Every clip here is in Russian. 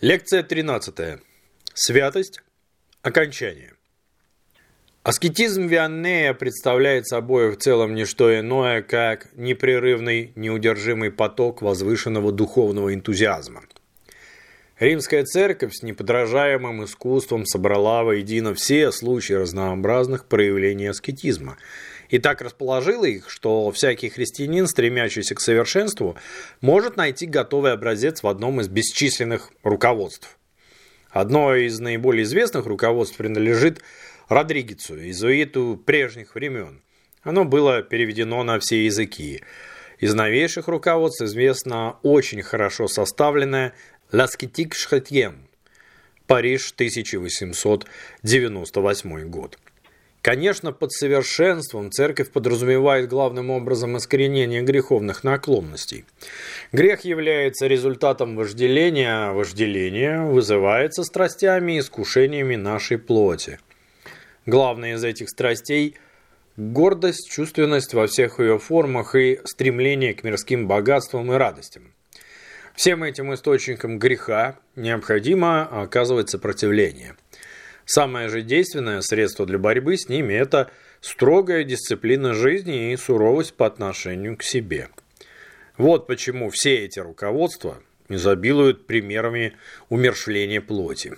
Лекция 13. Святость. Окончание. Аскетизм Вианнея представляет собой в целом не что иное, как непрерывный, неудержимый поток возвышенного духовного энтузиазма. Римская церковь с неподражаемым искусством собрала воедино все случаи разнообразных проявлений аскетизма – и так расположила их, что всякий христианин, стремящийся к совершенству, может найти готовый образец в одном из бесчисленных руководств. Одно из наиболее известных руководств принадлежит Родригесу, иезуиту прежних времен. Оно было переведено на все языки. Из новейших руководств известно очень хорошо составленное «L'Ascetique Chrétien» Париж, 1898 год. Конечно, под совершенством церковь подразумевает главным образом искоренение греховных наклонностей. Грех является результатом вожделения, а вожделение вызывается страстями и искушениями нашей плоти. Главное из этих страстей – гордость, чувственность во всех ее формах и стремление к мирским богатствам и радостям. Всем этим источникам греха необходимо оказывать сопротивление – Самое же действенное средство для борьбы с ними – это строгая дисциплина жизни и суровость по отношению к себе. Вот почему все эти руководства изобилуют примерами умершления плоти.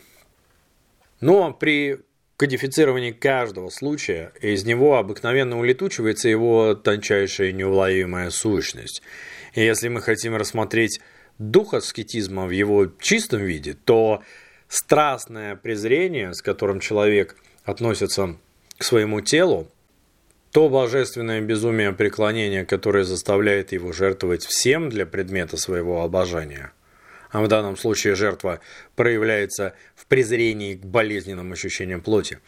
Но при кодифицировании каждого случая из него обыкновенно улетучивается его тончайшая неуловимая сущность. И если мы хотим рассмотреть дух аскетизма в его чистом виде, то – страстное презрение, с которым человек относится к своему телу, то божественное безумие преклонения, которое заставляет его жертвовать всем для предмета своего обожания, а в данном случае жертва проявляется в презрении к болезненным ощущениям плоти,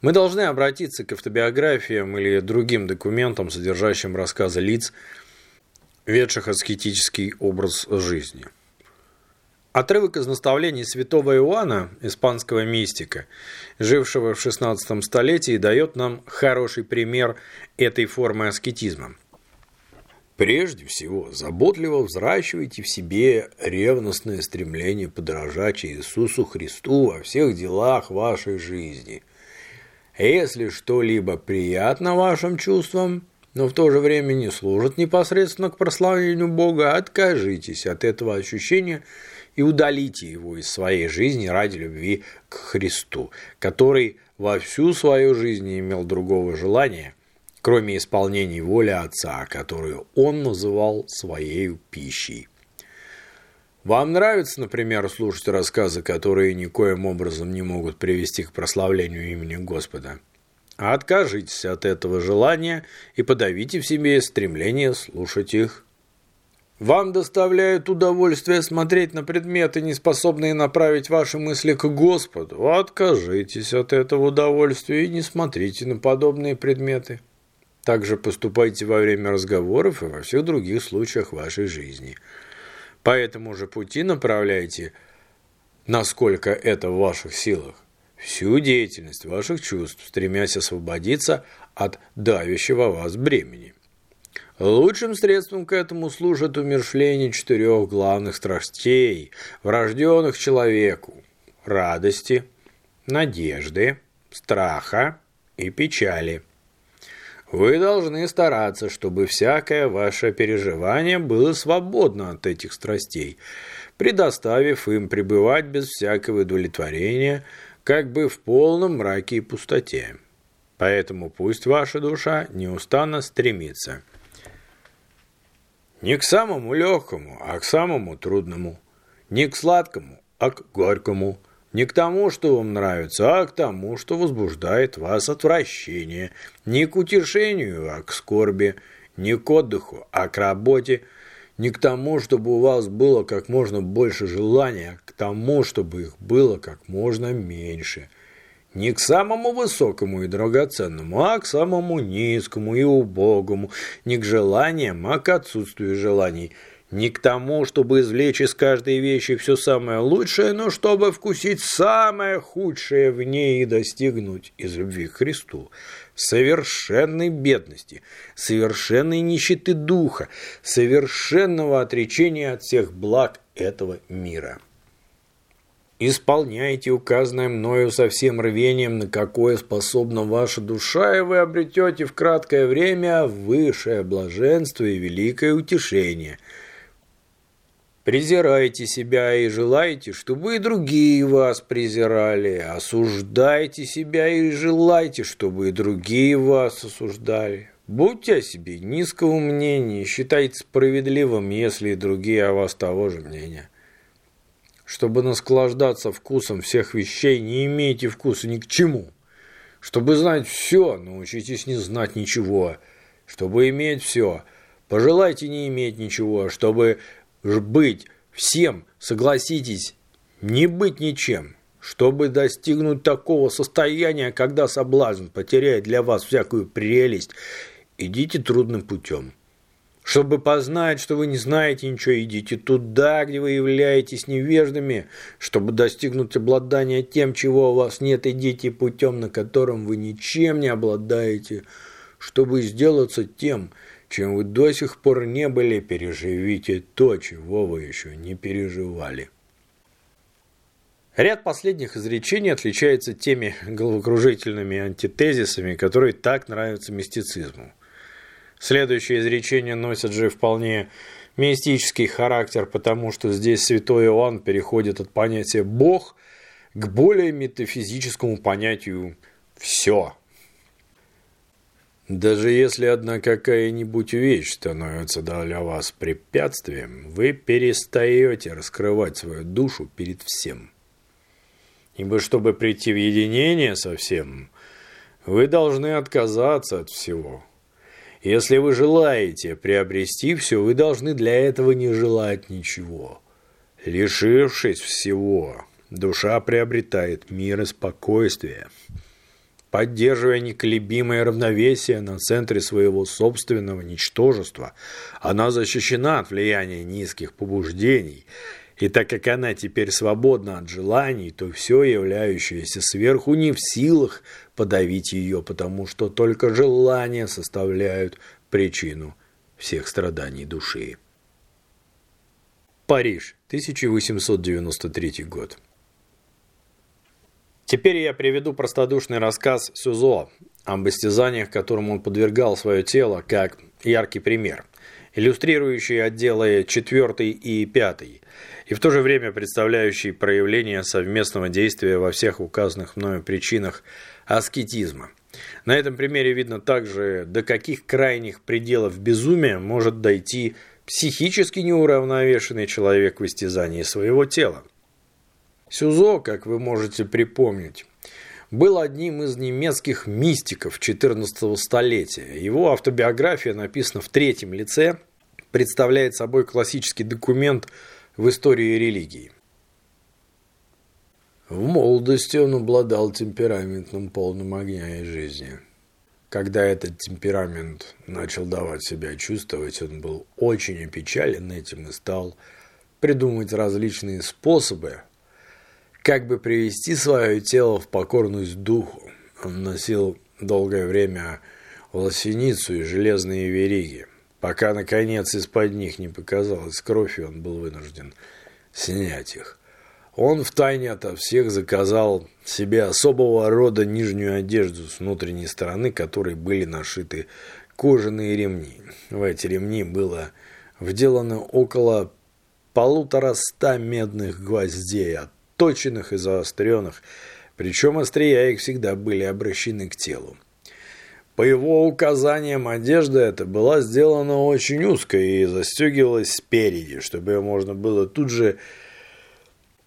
мы должны обратиться к автобиографиям или другим документам, содержащим рассказы лиц, ведших аскетический образ жизни – Отрывок из наставлений святого Иоанна, испанского мистика, жившего в XVI столетии, дает нам хороший пример этой формы аскетизма. Прежде всего, заботливо взращивайте в себе ревностное стремление подражать Иисусу Христу во всех делах вашей жизни. Если что-либо приятно вашим чувствам, но в то же время не служит непосредственно к прославлению Бога, откажитесь от этого ощущения – и удалите его из своей жизни ради любви к Христу, который во всю свою жизнь не имел другого желания, кроме исполнения воли Отца, которую он называл своей пищей. Вам нравится, например, слушать рассказы, которые никоим образом не могут привести к прославлению имени Господа? Откажитесь от этого желания и подавите в себе стремление слушать их вам доставляет удовольствие смотреть на предметы, не способные направить ваши мысли к Господу. Откажитесь от этого удовольствия и не смотрите на подобные предметы. Также поступайте во время разговоров и во всех других случаях вашей жизни. По этому же пути направляйте, насколько это в ваших силах, всю деятельность ваших чувств, стремясь освободиться от давящего вас бремени. Лучшим средством к этому служит умершление четырех главных страстей, врожденных человеку – радости, надежды, страха и печали. Вы должны стараться, чтобы всякое ваше переживание было свободно от этих страстей, предоставив им пребывать без всякого удовлетворения, как бы в полном мраке и пустоте. Поэтому пусть ваша душа неустанно стремится – не к самому легкому, а к самому трудному. Не к сладкому, а к горькому. Не к тому, что вам нравится, а к тому, что возбуждает вас отвращение. Не к утешению, а к скорби. Не к отдыху, а к работе. Не к тому, чтобы у вас было как можно больше желания, а к тому, чтобы их было как можно меньше – не к самому высокому и драгоценному, а к самому низкому и убогому, не к желаниям, а к отсутствию желаний, не к тому, чтобы извлечь из каждой вещи все самое лучшее, но чтобы вкусить самое худшее в ней и достигнуть из любви к Христу. Совершенной бедности, совершенной нищеты духа, совершенного отречения от всех благ этого мира. Исполняйте указанное мною со всем рвением, на какое способна ваша душа, и вы обретете в краткое время высшее блаженство и великое утешение. Презирайте себя и желайте, чтобы и другие вас презирали. Осуждайте себя и желайте, чтобы и другие вас осуждали. Будьте о себе низкого мнения, считайте справедливым, если и другие о вас того же мнения. Чтобы наслаждаться вкусом всех вещей, не имейте вкуса ни к чему. Чтобы знать все, научитесь не знать ничего. Чтобы иметь все, пожелайте не иметь ничего. Чтобы быть всем, согласитесь, не быть ничем. Чтобы достигнуть такого состояния, когда соблазн потеряет для вас всякую прелесть, идите трудным путем. Чтобы познать, что вы не знаете ничего, идите туда, где вы являетесь невеждами. Чтобы достигнуть обладания тем, чего у вас нет, идите путем, на котором вы ничем не обладаете. Чтобы сделаться тем, чем вы до сих пор не были, переживите то, чего вы еще не переживали. Ряд последних изречений отличается теми головокружительными антитезисами, которые так нравятся мистицизму. Следующее изречение носит же вполне мистический характер, потому что здесь святой Иоанн переходит от понятия «бог» к более метафизическому понятию «все». Даже если одна какая-нибудь вещь становится для вас препятствием, вы перестаете раскрывать свою душу перед всем. Ибо чтобы прийти в единение со всем, вы должны отказаться от всего – если вы желаете приобрести все, вы должны для этого не желать ничего. Лишившись всего, душа приобретает мир и спокойствие. Поддерживая неколебимое равновесие на центре своего собственного ничтожества, она защищена от влияния низких побуждений и так как она теперь свободна от желаний, то все являющееся сверху не в силах подавить ее, потому что только желания составляют причину всех страданий души. Париж, 1893 год. Теперь я приведу простодушный рассказ Сюзо об истязаниях, которым он подвергал свое тело, как яркий пример, иллюстрирующий отделы 4 и 5 и в то же время представляющий проявление совместного действия во всех указанных мною причинах аскетизма. На этом примере видно также, до каких крайних пределов безумия может дойти психически неуравновешенный человек в истязании своего тела. Сюзо, как вы можете припомнить, был одним из немецких мистиков XIV столетия. Его автобиография написана в третьем лице, представляет собой классический документ – в истории религии. В молодости он обладал темпераментом полным огня и жизни. Когда этот темперамент начал давать себя чувствовать, он был очень опечален этим и стал придумывать различные способы, как бы привести свое тело в покорность духу. Он носил долгое время волосиницу и железные вериги. Пока, наконец, из-под них не показалась кровь, и он был вынужден снять их. Он втайне ото всех заказал себе особого рода нижнюю одежду с внутренней стороны, которой были нашиты кожаные ремни. В эти ремни было вделано около полутора ста медных гвоздей, отточенных и заостренных, причем острия их всегда были обращены к телу. По его указаниям одежда эта была сделана очень узкой и застегивалась спереди, чтобы ее можно было тут же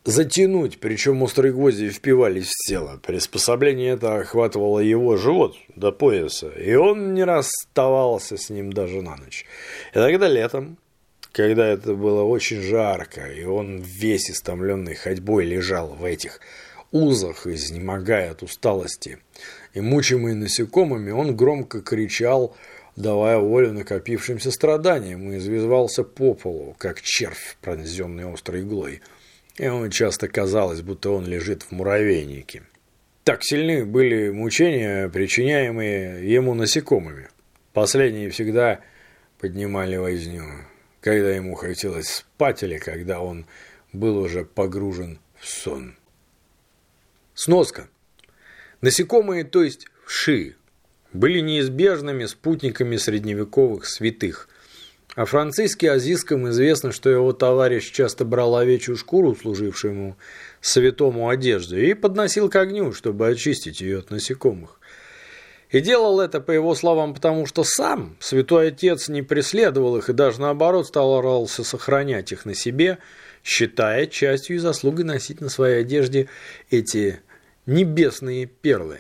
затянуть, причем острые гвозди впивались в тело. Приспособление это охватывало его живот до пояса, и он не расставался с ним даже на ночь. И тогда летом, когда это было очень жарко, и он весь истомленный ходьбой лежал в этих узах, изнемогая от усталости, и мучимый насекомыми, он громко кричал, давая волю накопившимся страданиям, и извивался по полу, как червь, пронзенный острой иглой. И ему часто казалось, будто он лежит в муравейнике. Так сильны были мучения, причиняемые ему насекомыми. Последние всегда поднимали возню, когда ему хотелось спать или когда он был уже погружен в сон. Сноска. Насекомые, то есть вши, были неизбежными спутниками средневековых святых. О Франциске Азиском известно, что его товарищ часто брал овечью шкуру, служившую ему святому одежду, и подносил к огню, чтобы очистить ее от насекомых. И делал это, по его словам, потому что сам святой отец не преследовал их и даже наоборот старался сохранять их на себе, считая частью и заслугой носить на своей одежде эти небесные перлы.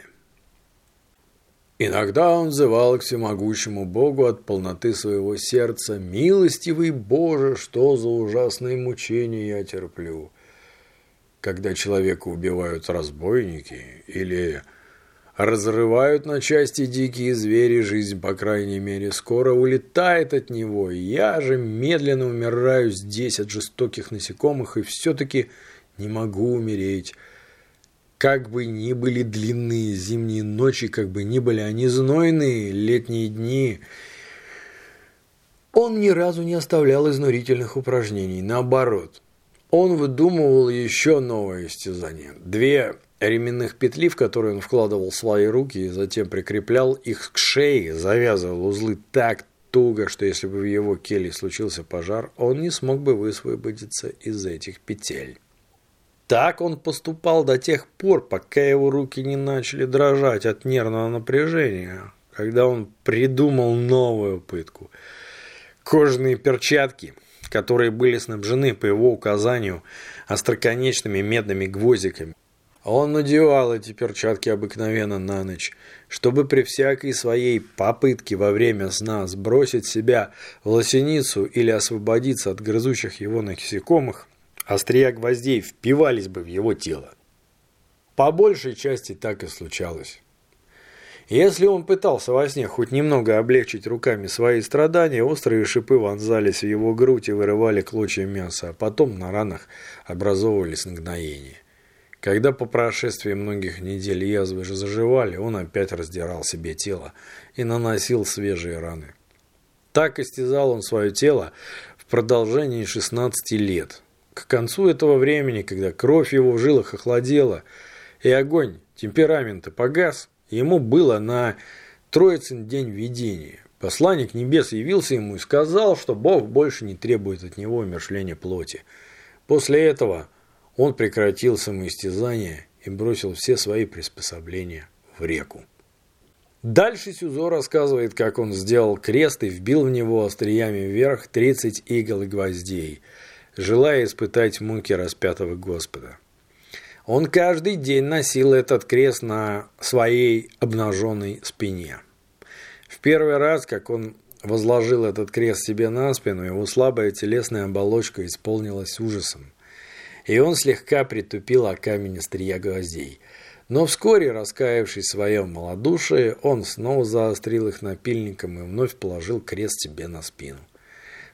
Иногда он взывал к всемогущему Богу от полноты своего сердца «Милостивый Боже, что за ужасные мучения я терплю!» Когда человека убивают разбойники или разрывают на части дикие звери, жизнь, по крайней мере, скоро улетает от него. Я же медленно умираю здесь от жестоких насекомых и все-таки не могу умереть. Как бы ни были длинные зимние ночи, как бы ни были они знойные летние дни, он ни разу не оставлял изнурительных упражнений. Наоборот, он выдумывал еще новое истязание. Две ременных петли, в которые он вкладывал свои руки и затем прикреплял их к шее, завязывал узлы так туго, что если бы в его келье случился пожар, он не смог бы высвободиться из этих петель. Так он поступал до тех пор, пока его руки не начали дрожать от нервного напряжения, когда он придумал новую пытку. Кожаные перчатки, которые были снабжены по его указанию остроконечными медными гвоздиками. Он надевал эти перчатки обыкновенно на ночь, чтобы при всякой своей попытке во время сна сбросить себя в лосиницу или освободиться от грызущих его насекомых, Острия гвоздей впивались бы в его тело. По большей части так и случалось. Если он пытался во сне хоть немного облегчить руками свои страдания, острые шипы вонзались в его грудь и вырывали клочья мяса, а потом на ранах образовывались нагноения. Когда по прошествии многих недель язвы же заживали, он опять раздирал себе тело и наносил свежие раны. Так истязал он свое тело в продолжении 16 лет, к концу этого времени, когда кровь его в жилах охладела, и огонь темперамента погас, ему было на Троицын день видения. Посланник небес явился ему и сказал, что Бог больше не требует от него умершления плоти. После этого он прекратил самоистязание и бросил все свои приспособления в реку. Дальше Сюзо рассказывает, как он сделал крест и вбил в него остриями вверх 30 игл и гвоздей – желая испытать муки распятого Господа. Он каждый день носил этот крест на своей обнаженной спине. В первый раз, как он возложил этот крест себе на спину, его слабая телесная оболочка исполнилась ужасом, и он слегка притупил о камень острия гвоздей. Но вскоре, раскаявшись в своем малодушии, он снова заострил их напильником и вновь положил крест себе на спину.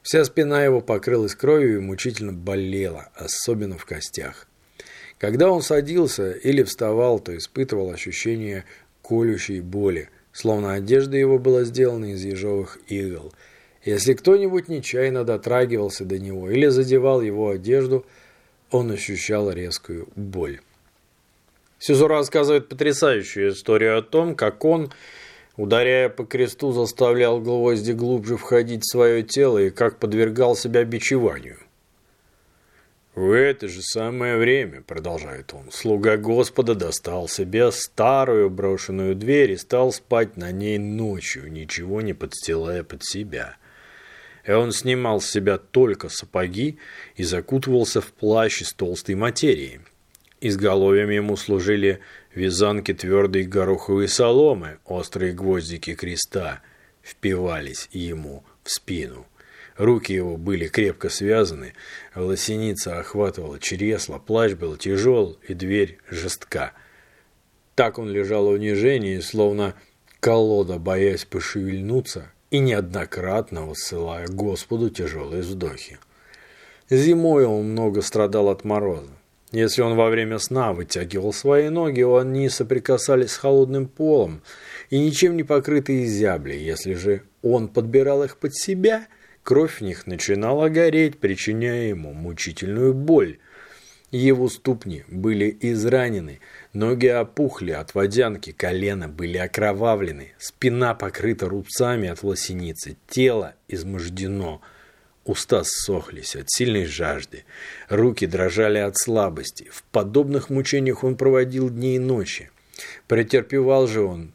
Вся спина его покрылась кровью и мучительно болела, особенно в костях. Когда он садился или вставал, то испытывал ощущение колющей боли, словно одежда его была сделана из ежовых игл. Если кто-нибудь нечаянно дотрагивался до него или задевал его одежду, он ощущал резкую боль. Сюзо рассказывает потрясающую историю о том, как он ударяя по кресту, заставлял гвозди глубже входить в свое тело и как подвергал себя бичеванию. «В это же самое время, — продолжает он, — слуга Господа достал себе старую брошенную дверь и стал спать на ней ночью, ничего не подстилая под себя. И он снимал с себя только сапоги и закутывался в плащ из толстой материи. Изголовьем ему служили вязанки твердой гороховой соломы, острые гвоздики креста впивались ему в спину. Руки его были крепко связаны, лосеница охватывала чресло, плащ был тяжел и дверь жестка. Так он лежал в унижении, словно колода, боясь пошевельнуться и неоднократно высылая Господу тяжелые вздохи. Зимой он много страдал от мороза. Если он во время сна вытягивал свои ноги, они соприкасались с холодным полом и ничем не покрытые зябли. Если же он подбирал их под себя, кровь в них начинала гореть, причиняя ему мучительную боль. Его ступни были изранены, ноги опухли от водянки, колено были окровавлены, спина покрыта рубцами от лосеницы, тело измождено, уста ссохлись от сильной жажды, руки дрожали от слабости. В подобных мучениях он проводил дни и ночи. Претерпевал же он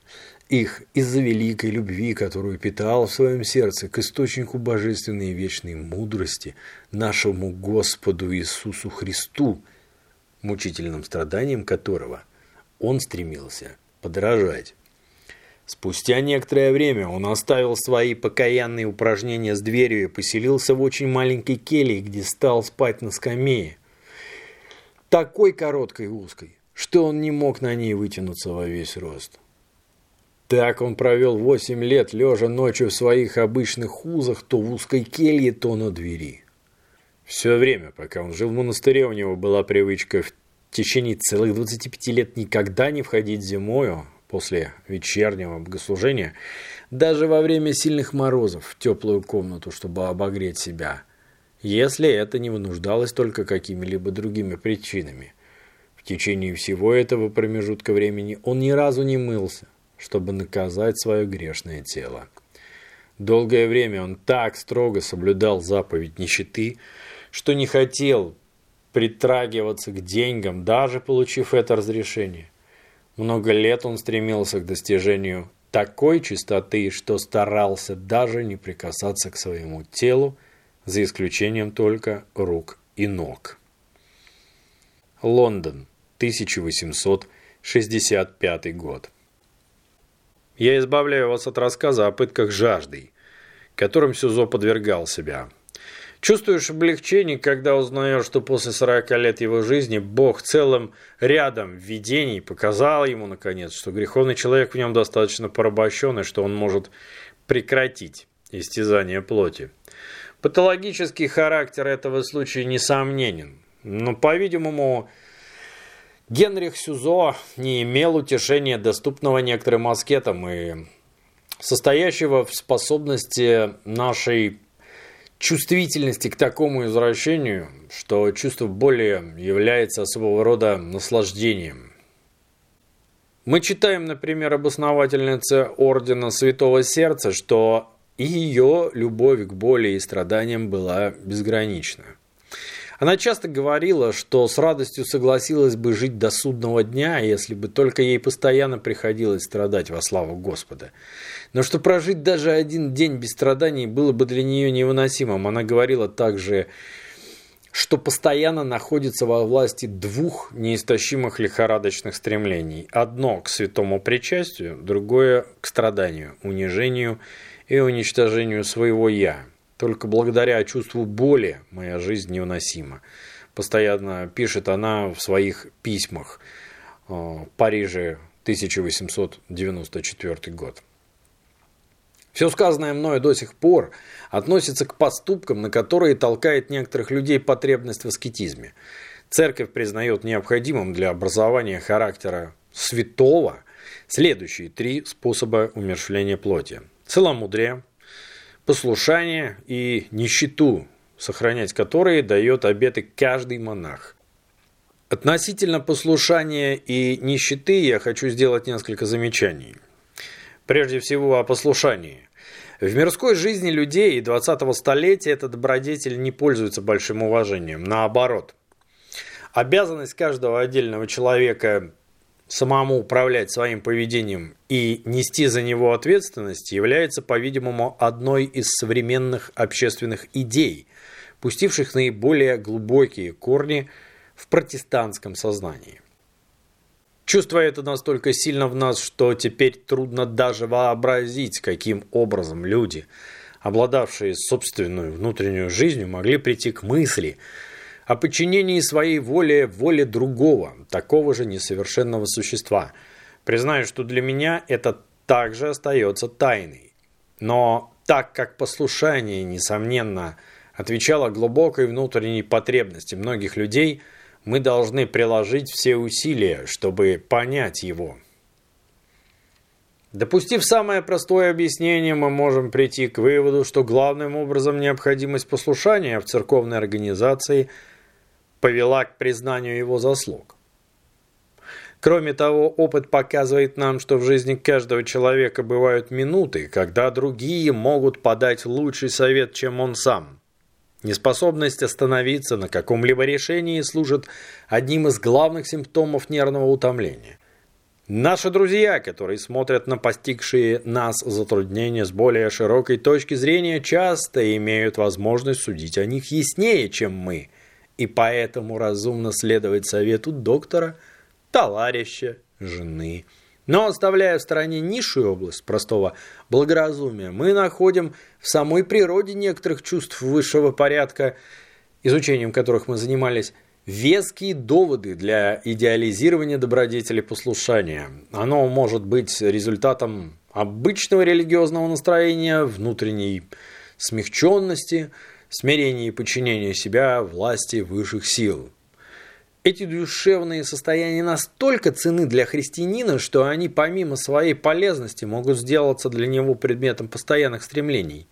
их из-за великой любви, которую питал в своем сердце к источнику божественной и вечной мудрости, нашему Господу Иисусу Христу, мучительным страданием которого он стремился подражать. Спустя некоторое время он оставил свои покаянные упражнения с дверью и поселился в очень маленькой келье, где стал спать на скамее, такой короткой и узкой, что он не мог на ней вытянуться во весь рост. Так он провел восемь лет, лежа ночью в своих обычных узах, то в узкой келье, то на двери. Все время, пока он жил в монастыре, у него была привычка в течение целых 25 лет никогда не входить зимою после вечернего богослужения, даже во время сильных морозов в теплую комнату, чтобы обогреть себя, если это не вынуждалось только какими-либо другими причинами. В течение всего этого промежутка времени он ни разу не мылся, чтобы наказать свое грешное тело. Долгое время он так строго соблюдал заповедь нищеты, что не хотел притрагиваться к деньгам, даже получив это разрешение. Много лет он стремился к достижению такой чистоты, что старался даже не прикасаться к своему телу, за исключением только рук и ног. Лондон, 1865 год. Я избавляю вас от рассказа о пытках жаждой, которым Сюзо подвергал себя. Чувствуешь облегчение, когда узнаешь, что после 40 лет его жизни Бог целым рядом видений показал ему, наконец, что греховный человек в нем достаточно порабощен, и что он может прекратить истязание плоти. Патологический характер этого случая несомненен, но, по-видимому, Генрих Сюзо не имел утешения, доступного некоторым аскетам и состоящего в способности нашей чувствительности к такому извращению, что чувство боли является особого рода наслаждением. Мы читаем, например, об основательнице Ордена Святого Сердца, что ее любовь к боли и страданиям была безгранична. Она часто говорила, что с радостью согласилась бы жить до судного дня, если бы только ей постоянно приходилось страдать во славу Господа. Но что прожить даже один день без страданий было бы для нее невыносимым. Она говорила также, что постоянно находится во власти двух неистощимых лихорадочных стремлений. Одно к святому причастию, другое к страданию, унижению и уничтожению своего «я». Только благодаря чувству боли моя жизнь невыносима. Постоянно пишет она в своих письмах в Париже 1894 год. Все сказанное мною до сих пор относится к поступкам, на которые толкает некоторых людей потребность в аскетизме. Церковь признает необходимым для образования характера святого следующие три способа умершвления плоти. Целомудрие, послушание и нищету, сохранять которые дает обеты каждый монах. Относительно послушания и нищеты я хочу сделать несколько замечаний. Прежде всего о послушании. В мирской жизни людей 20-го столетия этот добродетель не пользуется большим уважением. Наоборот. Обязанность каждого отдельного человека самому управлять своим поведением и нести за него ответственность является, по-видимому, одной из современных общественных идей, пустивших наиболее глубокие корни в протестантском сознании. Чувство это настолько сильно в нас, что теперь трудно даже вообразить, каким образом люди, обладавшие собственной внутреннюю жизнью, могли прийти к мысли – о подчинении своей воле воле другого, такого же несовершенного существа. Признаю, что для меня это также остается тайной. Но так как послушание, несомненно, отвечало глубокой внутренней потребности многих людей, мы должны приложить все усилия, чтобы понять его. Допустив самое простое объяснение, мы можем прийти к выводу, что главным образом необходимость послушания в церковной организации – повела к признанию его заслуг. Кроме того, опыт показывает нам, что в жизни каждого человека бывают минуты, когда другие могут подать лучший совет, чем он сам. Неспособность остановиться на каком-либо решении служит одним из главных симптомов нервного утомления. Наши друзья, которые смотрят на постигшие нас затруднения с более широкой точки зрения, часто имеют возможность судить о них яснее, чем мы, и поэтому разумно следовать совету доктора – товарища, жены. Но оставляя в стороне низшую область простого благоразумия, мы находим в самой природе некоторых чувств высшего порядка, изучением которых мы занимались, веские доводы для идеализирования добродетели послушания. Оно может быть результатом обычного религиозного настроения, внутренней смягченности, смирения и подчинения себя власти высших сил. Эти душевные состояния настолько ценны для христианина, что они помимо своей полезности могут сделаться для него предметом постоянных стремлений.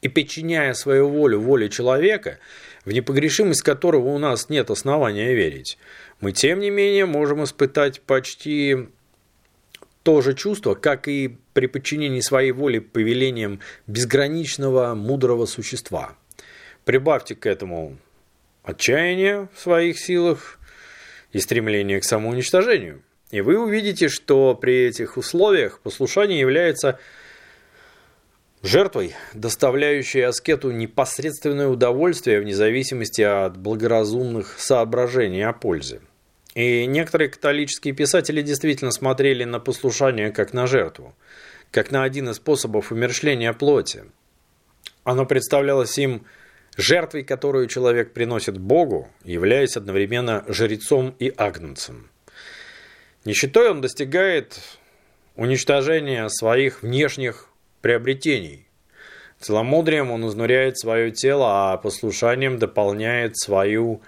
И подчиняя свою волю воле человека, в непогрешимость которого у нас нет основания верить, мы тем не менее можем испытать почти то же чувство, как и при подчинении своей воли повелениям безграничного мудрого существа. Прибавьте к этому отчаяние в своих силах и стремление к самоуничтожению. И вы увидите, что при этих условиях послушание является жертвой, доставляющей аскету непосредственное удовольствие вне зависимости от благоразумных соображений о пользе. И некоторые католические писатели действительно смотрели на послушание как на жертву, как на один из способов умершления плоти. Оно представлялось им жертвой, которую человек приносит Богу, являясь одновременно жрецом и агнцем. Нищетой он достигает уничтожения своих внешних приобретений. Целомудрием он изнуряет свое тело, а послушанием дополняет свою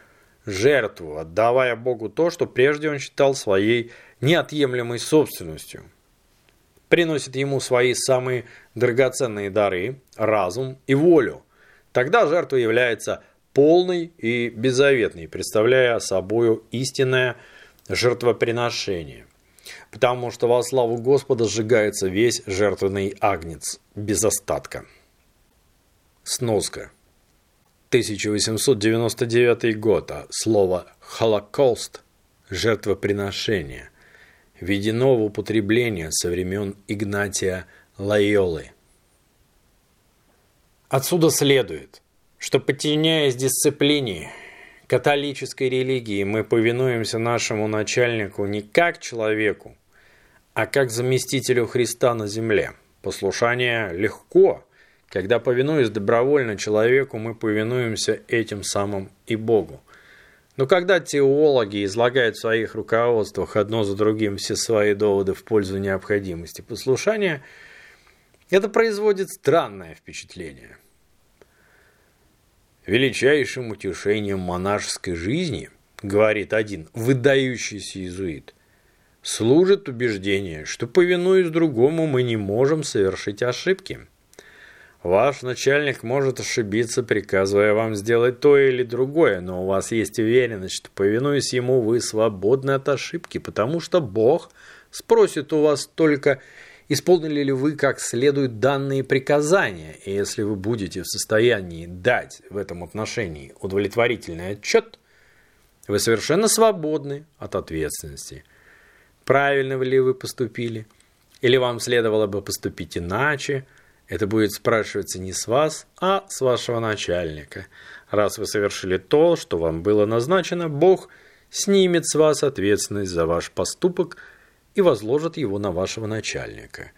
жертву, отдавая Богу то, что прежде он считал своей неотъемлемой собственностью. Приносит ему свои самые драгоценные дары, разум и волю – Тогда жертва является полной и беззаветной, представляя собою истинное жертвоприношение. Потому что во славу Господа сжигается весь жертвенный агнец без остатка. Сноска. 1899 год. А слово «холокост» – жертвоприношение – введено в употребление со времен Игнатия Лайолы – Отсюда следует, что подчиняясь дисциплине католической религии, мы повинуемся нашему начальнику не как человеку, а как заместителю Христа на земле. Послушание легко, когда, повинуясь добровольно человеку, мы повинуемся этим самым и Богу. Но когда теологи излагают в своих руководствах одно за другим все свои доводы в пользу необходимости послушания – это производит странное впечатление. Величайшим утешением монашеской жизни, говорит один выдающийся иезуит, служит убеждение, что, повинуясь другому, мы не можем совершить ошибки. Ваш начальник может ошибиться, приказывая вам сделать то или другое, но у вас есть уверенность, что, повинуясь ему, вы свободны от ошибки, потому что Бог спросит у вас только Исполнили ли вы как следует данные приказания, и если вы будете в состоянии дать в этом отношении удовлетворительный отчет, вы совершенно свободны от ответственности. Правильно ли вы поступили? Или вам следовало бы поступить иначе? Это будет спрашиваться не с вас, а с вашего начальника. Раз вы совершили то, что вам было назначено, Бог снимет с вас ответственность за ваш поступок – и возложат его на вашего начальника.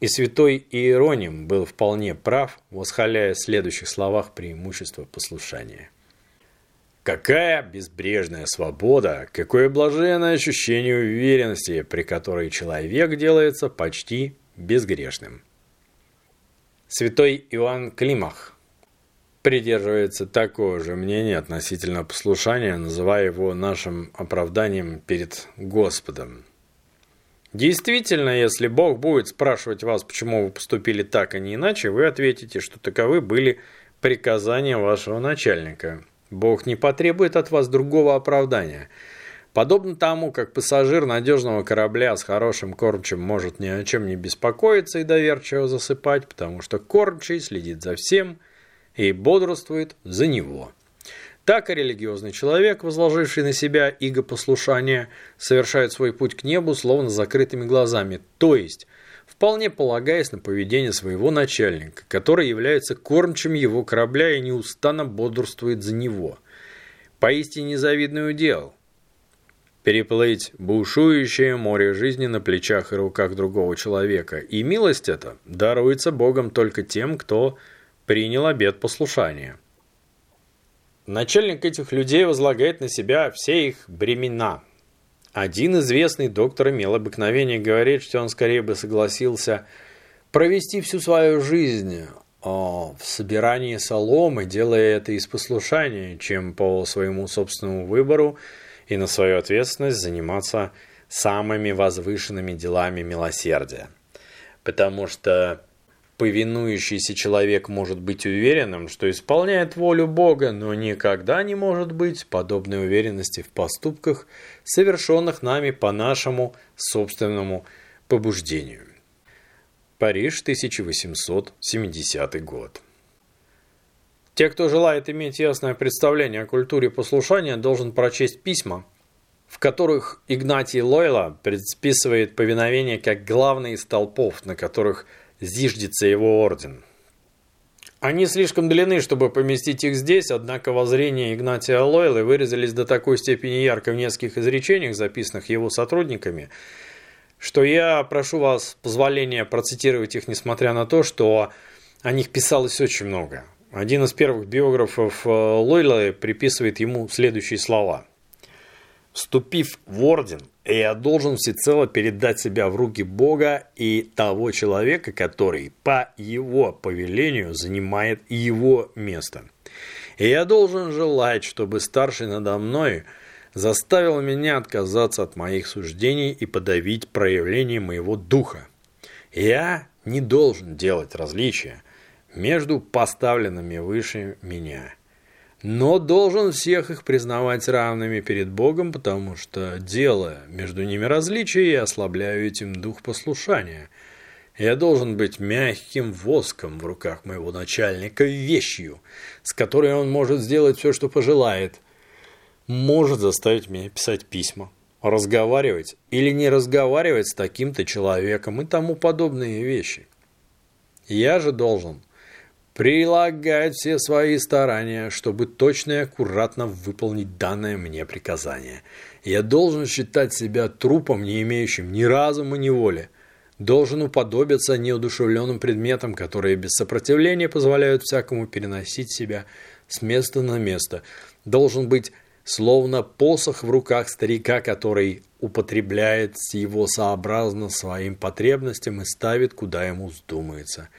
И святой Иероним был вполне прав, восхваляя в следующих словах преимущество послушания. Какая безбрежная свобода, какое блаженное ощущение уверенности, при которой человек делается почти безгрешным. Святой Иоанн Климах придерживается такого же мнения относительно послушания, называя его нашим оправданием перед Господом. Действительно, если Бог будет спрашивать вас, почему вы поступили так, а не иначе, вы ответите, что таковы были приказания вашего начальника. Бог не потребует от вас другого оправдания. Подобно тому, как пассажир надежного корабля с хорошим кормчим может ни о чем не беспокоиться и доверчиво засыпать, потому что кормчий следит за всем и бодрствует за него. Так и религиозный человек, возложивший на себя иго послушания, совершает свой путь к небу словно закрытыми глазами, то есть вполне полагаясь на поведение своего начальника, который является кормчим его корабля и неустанно бодрствует за него. Поистине завидное удел. Переплыть бушующее море жизни на плечах и руках другого человека. И милость эта даруется Богом только тем, кто принял обет послушания. Начальник этих людей возлагает на себя все их бремена – один известный доктор имел обыкновение говорить, что он скорее бы согласился провести всю свою жизнь о, в собирании соломы, делая это из послушания, чем по своему собственному выбору и на свою ответственность заниматься самыми возвышенными делами милосердия. Потому что Повинующийся человек может быть уверенным, что исполняет волю Бога, но никогда не может быть подобной уверенности в поступках, совершенных нами по нашему собственному побуждению. Париж, 1870 год. Те, кто желает иметь ясное представление о культуре послушания, должен прочесть письма, в которых Игнатий Лойла предписывает повиновение как главный из толпов, на которых – зиждется его орден. Они слишком длинны, чтобы поместить их здесь, однако воззрения Игнатия Лойлы вырезались до такой степени ярко в нескольких изречениях, записанных его сотрудниками, что я прошу вас позволения процитировать их, несмотря на то, что о них писалось очень много. Один из первых биографов э, Лойлы приписывает ему следующие слова. «Вступив в орден, я должен всецело передать себя в руки Бога и того человека, который по его повелению занимает его место. И я должен желать, чтобы старший надо мной заставил меня отказаться от моих суждений и подавить проявление моего духа. Я не должен делать различия между поставленными выше меня – но должен всех их признавать равными перед Богом, потому что, делая между ними различия, я ослабляю этим дух послушания. Я должен быть мягким воском в руках моего начальника, вещью, с которой он может сделать все, что пожелает. Может заставить меня писать письма, разговаривать или не разговаривать с таким-то человеком и тому подобные вещи. Я же должен прилагать все свои старания, чтобы точно и аккуратно выполнить данное мне приказание. Я должен считать себя трупом, не имеющим ни разума, ни воли. Должен уподобиться неудушевленным предметам, которые без сопротивления позволяют всякому переносить себя с места на место. Должен быть словно посох в руках старика, который употребляет его сообразно своим потребностям и ставит, куда ему вздумается –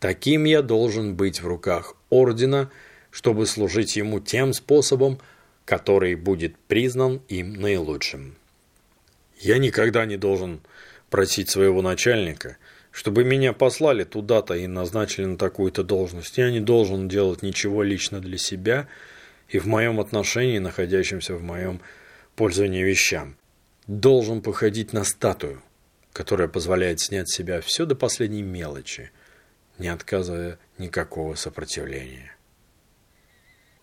Таким я должен быть в руках ордена, чтобы служить ему тем способом, который будет признан им наилучшим. Я никогда не должен просить своего начальника, чтобы меня послали туда-то и назначили на такую-то должность. Я не должен делать ничего лично для себя и в моем отношении, находящемся в моем пользовании вещам. Должен походить на статую, которая позволяет снять с себя все до последней мелочи – не отказывая никакого сопротивления.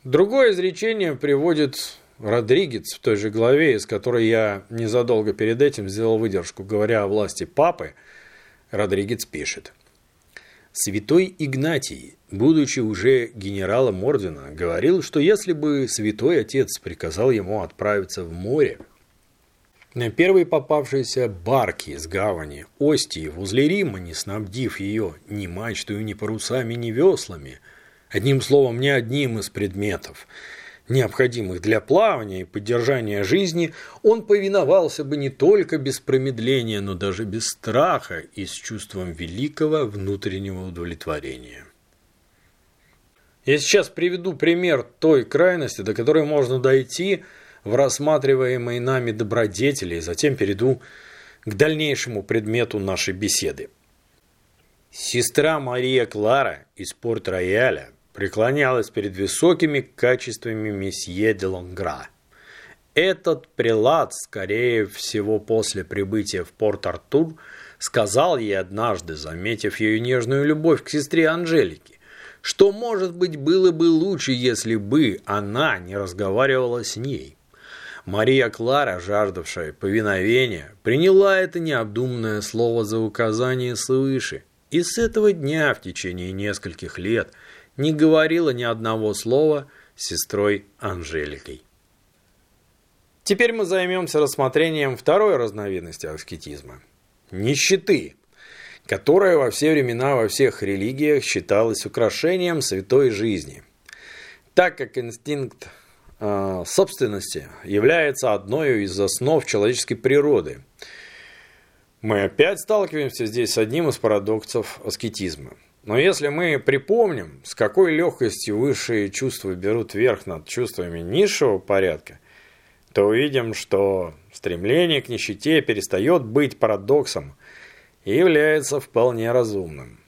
Другое изречение приводит Родригес в той же главе, из которой я незадолго перед этим сделал выдержку, говоря о власти папы, Родригес пишет. Святой Игнатий, будучи уже генералом ордена, говорил, что если бы святой отец приказал ему отправиться в море, на первой попавшейся барке с гавани Остии возле Рима, не снабдив ее ни мачтой, ни парусами, ни веслами, одним словом, ни одним из предметов, необходимых для плавания и поддержания жизни, он повиновался бы не только без промедления, но даже без страха и с чувством великого внутреннего удовлетворения. Я сейчас приведу пример той крайности, до которой можно дойти – в рассматриваемые нами добродетели и затем перейду к дальнейшему предмету нашей беседы. Сестра Мария Клара из Порт-Рояля преклонялась перед высокими качествами месье де Лонгра. Этот прилад, скорее всего, после прибытия в Порт-Артур, сказал ей однажды, заметив ее нежную любовь к сестре Анжелике, что, может быть, было бы лучше, если бы она не разговаривала с ней. Мария Клара, жаждавшая повиновения, приняла это необдуманное слово за указание свыше, и с этого дня в течение нескольких лет не говорила ни одного слова с сестрой Анжеликой. Теперь мы займемся рассмотрением второй разновидности аскетизма – нищеты, которая во все времена во всех религиях считалась украшением святой жизни. Так как инстинкт собственности является одной из основ человеческой природы, мы опять сталкиваемся здесь с одним из парадоксов аскетизма. Но если мы припомним, с какой легкостью высшие чувства берут верх над чувствами низшего порядка, то увидим, что стремление к нищете перестает быть парадоксом и является вполне разумным.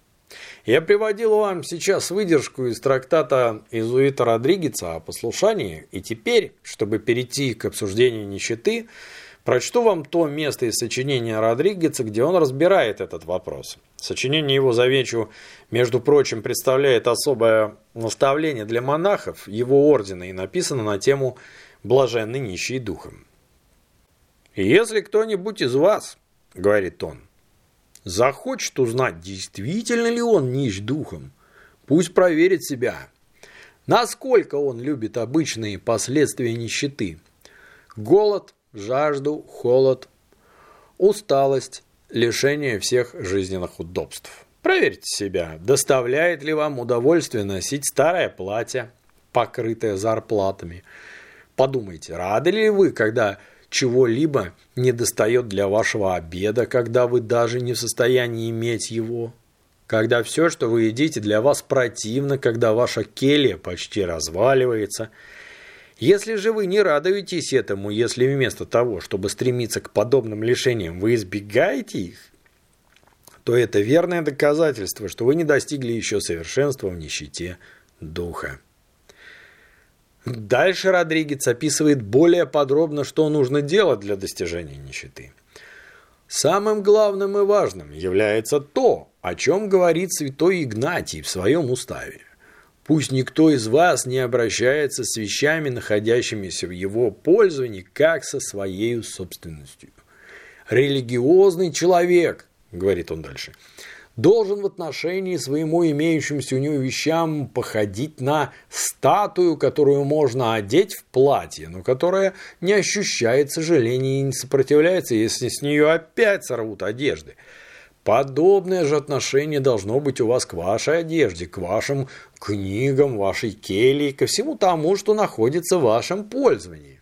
Я приводил вам сейчас выдержку из трактата Изуита Родригеса о послушании, и теперь, чтобы перейти к обсуждению нищеты, прочту вам то место из сочинения Родригеса, где он разбирает этот вопрос. Сочинение его, замечу, между прочим, представляет особое наставление для монахов его ордена и написано на тему блаженны нищие духом. Если кто-нибудь из вас, говорит он, захочет узнать, действительно ли он нищ духом, пусть проверит себя, насколько он любит обычные последствия нищеты. Голод, жажду, холод, усталость, лишение всех жизненных удобств. Проверьте себя, доставляет ли вам удовольствие носить старое платье, покрытое зарплатами, Подумайте, рады ли вы, когда чего-либо не достает для вашего обеда, когда вы даже не в состоянии иметь его? Когда все, что вы едите, для вас противно, когда ваша келья почти разваливается. Если же вы не радуетесь этому, если вместо того, чтобы стремиться к подобным лишениям, вы избегаете их, то это верное доказательство, что вы не достигли еще совершенства в нищете духа. Дальше Родригес описывает более подробно, что нужно делать для достижения нищеты. Самым главным и важным является то, о чем говорит святой Игнатий в своем уставе. Пусть никто из вас не обращается с вещами, находящимися в его пользовании, как со своей собственностью. Религиозный человек, говорит он дальше, – должен в отношении своему имеющимся у него вещам походить на статую, которую можно одеть в платье, но которая не ощущает сожаления и не сопротивляется, если с нее опять сорвут одежды. Подобное же отношение должно быть у вас к вашей одежде, к вашим книгам, вашей келье, ко всему тому, что находится в вашем пользовании.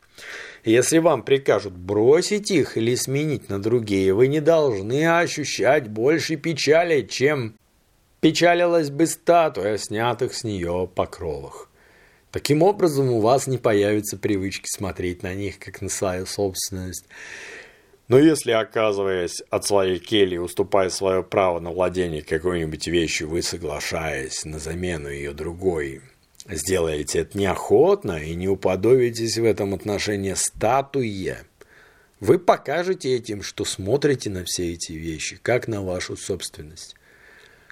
Если вам прикажут бросить их или сменить на другие, вы не должны ощущать больше печали, чем печалилась бы статуя, снятых с нее покровах. Таким образом, у вас не появится привычки смотреть на них, как на свою собственность. Но если, оказываясь от своей кельи, уступая свое право на владение какой-нибудь вещью, вы соглашаясь на замену ее другой – Сделаете это неохотно и не уподобитесь в этом отношении статуе. Вы покажете этим, что смотрите на все эти вещи, как на вашу собственность.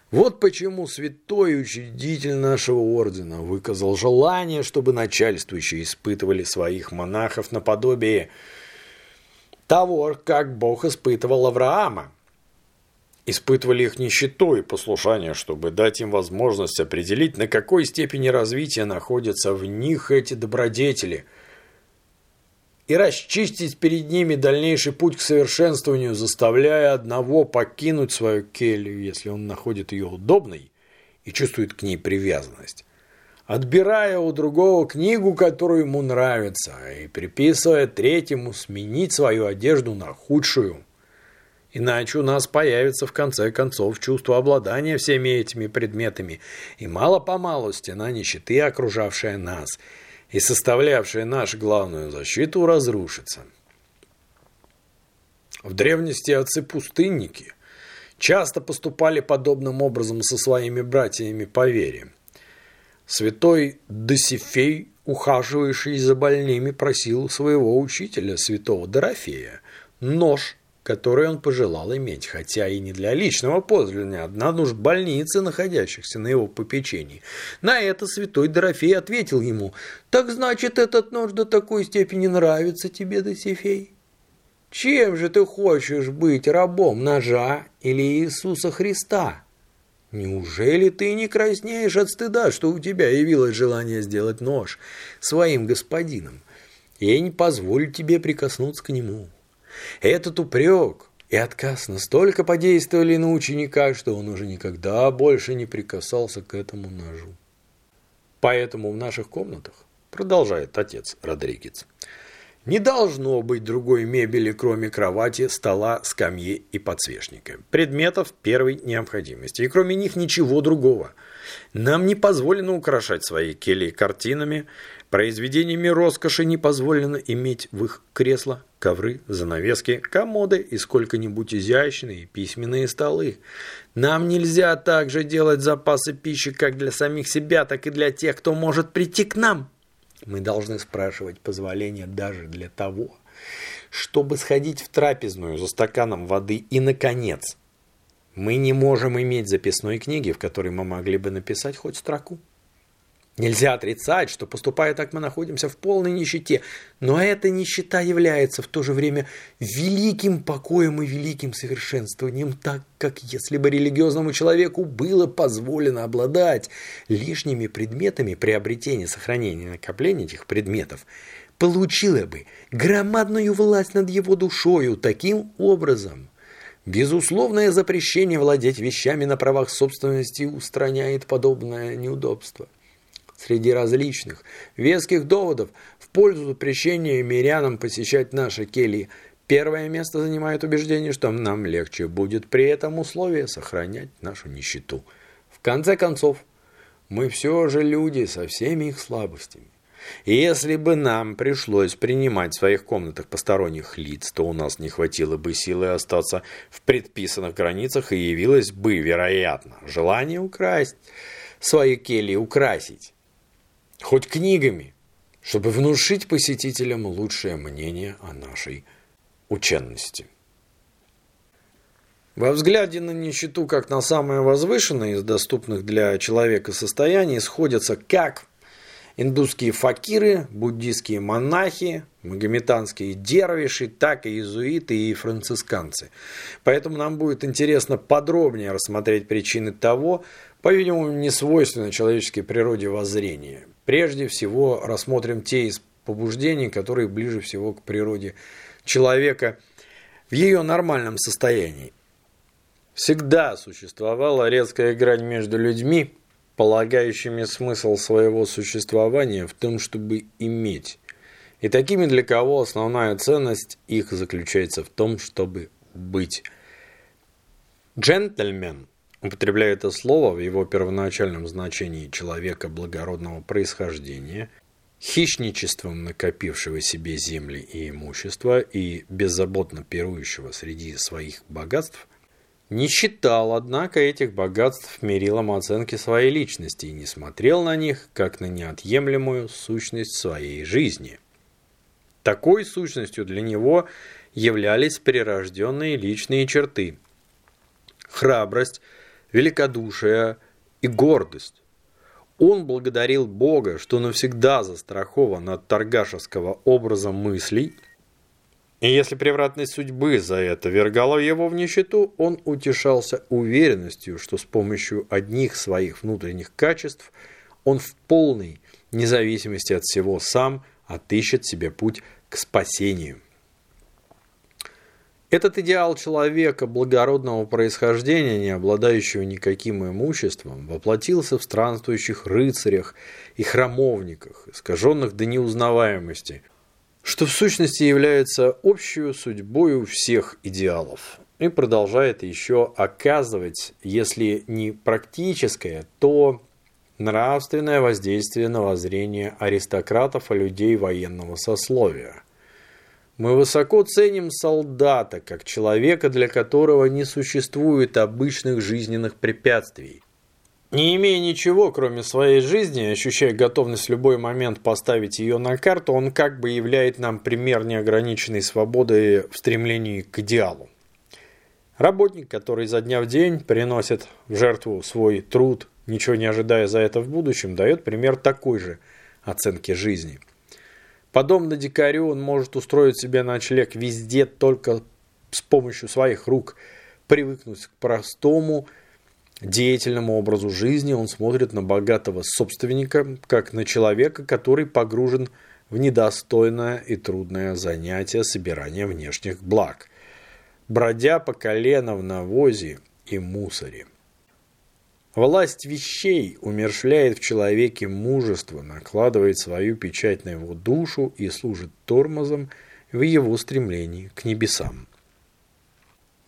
Вот почему святой учредитель нашего ордена выказал желание, чтобы начальствующие испытывали своих монахов наподобие того, как Бог испытывал Авраама испытывали их нищету и послушание, чтобы дать им возможность определить, на какой степени развития находятся в них эти добродетели, и расчистить перед ними дальнейший путь к совершенствованию, заставляя одного покинуть свою келью, если он находит ее удобной и чувствует к ней привязанность, отбирая у другого книгу, которую ему нравится, и приписывая третьему сменить свою одежду на худшую – Иначе у нас появится в конце концов чувство обладания всеми этими предметами, и мало-помалу стена нищеты, окружавшая нас и составлявшая нашу главную защиту, разрушится. В древности отцы-пустынники часто поступали подобным образом со своими братьями по вере. Святой Досифей, ухаживающий за больными, просил своего учителя, святого Дорофея, нож, который он пожелал иметь, хотя и не для личного пользования, одна уж больницы, находящихся на его попечении. На это святой Дорофей ответил ему, «Так значит, этот нож до такой степени нравится тебе, Досифей? Чем же ты хочешь быть рабом ножа или Иисуса Христа?» Неужели ты не краснеешь от стыда, что у тебя явилось желание сделать нож своим господином? Я не позволю тебе прикоснуться к нему. Этот упрек и отказ настолько подействовали на ученика, что он уже никогда больше не прикасался к этому ножу. Поэтому в наших комнатах, продолжает отец Родригес, не должно быть другой мебели, кроме кровати, стола, скамьи и подсвечника. Предметов первой необходимости. И кроме них ничего другого. Нам не позволено украшать свои кельи картинами. Произведениями роскоши не позволено иметь в их кресла, ковры, занавески, комоды и сколько-нибудь изящные письменные столы. Нам нельзя также делать запасы пищи как для самих себя, так и для тех, кто может прийти к нам. Мы должны спрашивать позволения даже для того, чтобы сходить в трапезную за стаканом воды. И, наконец, мы не можем иметь записной книги, в которой мы могли бы написать хоть строку. Нельзя отрицать, что поступая так мы находимся в полной нищете, но эта нищета является в то же время великим покоем и великим совершенствованием, так как если бы религиозному человеку было позволено обладать лишними предметами приобретения, сохранения накопления этих предметов, получила бы громадную власть над его душою таким образом. Безусловное запрещение владеть вещами на правах собственности устраняет подобное неудобство среди различных веских доводов в пользу запрещения мирянам посещать наши кельи, первое место занимает убеждение, что нам легче будет при этом условии сохранять нашу нищету. В конце концов, мы все же люди со всеми их слабостями. И если бы нам пришлось принимать в своих комнатах посторонних лиц, то у нас не хватило бы силы остаться в предписанных границах и явилось бы, вероятно, желание украсть свои кельи, украсить хоть книгами, чтобы внушить посетителям лучшее мнение о нашей ученности. Во взгляде на нищету как на самое возвышенное из доступных для человека состояний сходятся как индусские факиры, буддийские монахи, магометанские дервиши, так и иезуиты и францисканцы. Поэтому нам будет интересно подробнее рассмотреть причины того, по-видимому, не свойственной человеческой природе воззрения. Прежде всего рассмотрим те из побуждений, которые ближе всего к природе человека в ее нормальном состоянии. Всегда существовала резкая грань между людьми, полагающими смысл своего существования в том, чтобы иметь, и такими, для кого основная ценность их заключается в том, чтобы быть. Джентльмен – употребляя это слово в его первоначальном значении человека благородного происхождения, хищничеством накопившего себе земли и имущество и беззаботно пирующего среди своих богатств, не считал, однако, этих богатств мерилом оценки своей личности и не смотрел на них, как на неотъемлемую сущность своей жизни. Такой сущностью для него являлись прирожденные личные черты – храбрость – великодушие и гордость. Он благодарил Бога, что навсегда застрахован от торгашевского образа мыслей, и если превратность судьбы за это вергала его в нищету, он утешался уверенностью, что с помощью одних своих внутренних качеств он в полной независимости от всего сам отыщет себе путь к спасению. Этот идеал человека благородного происхождения, не обладающего никаким имуществом, воплотился в странствующих рыцарях и храмовниках, искаженных до неузнаваемости, что в сущности является общей судьбой всех идеалов. И продолжает еще оказывать, если не практическое, то нравственное воздействие на воззрение аристократов и людей военного сословия – мы высоко ценим солдата, как человека, для которого не существует обычных жизненных препятствий. Не имея ничего, кроме своей жизни, ощущая готовность в любой момент поставить ее на карту, он как бы являет нам пример неограниченной свободы в стремлении к идеалу. Работник, который за дня в день приносит в жертву свой труд, ничего не ожидая за это в будущем, дает пример такой же оценки жизни. Подобно дикарю, он может устроить себе ночлег везде только с помощью своих рук, привыкнуть к простому, деятельному образу жизни, он смотрит на богатого собственника, как на человека, который погружен в недостойное и трудное занятие собирания внешних благ, бродя по колено в навозе и мусоре. Власть вещей умершляет в человеке мужество, накладывает свою печать на его душу и служит тормозом в его стремлении к небесам.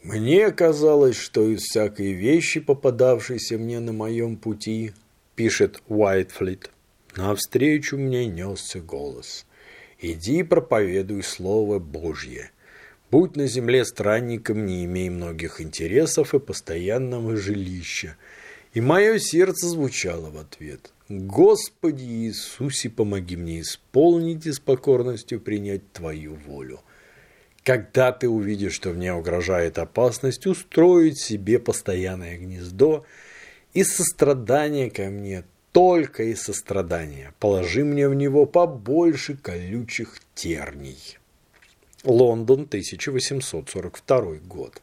Мне казалось, что из всякой вещи, попадавшейся мне на моем пути, пишет Уайтфлит, навстречу мне несся голос. Иди проповедуй Слово Божье. Будь на земле странником, не имей многих интересов и постоянного жилища. И мое сердце звучало в ответ. Господи Иисусе, помоги мне исполнить и с покорностью принять Твою волю. Когда ты увидишь, что мне угрожает опасность, устроить себе постоянное гнездо из сострадания ко мне, только из сострадания. Положи мне в него побольше колючих терней. Лондон, 1842 год.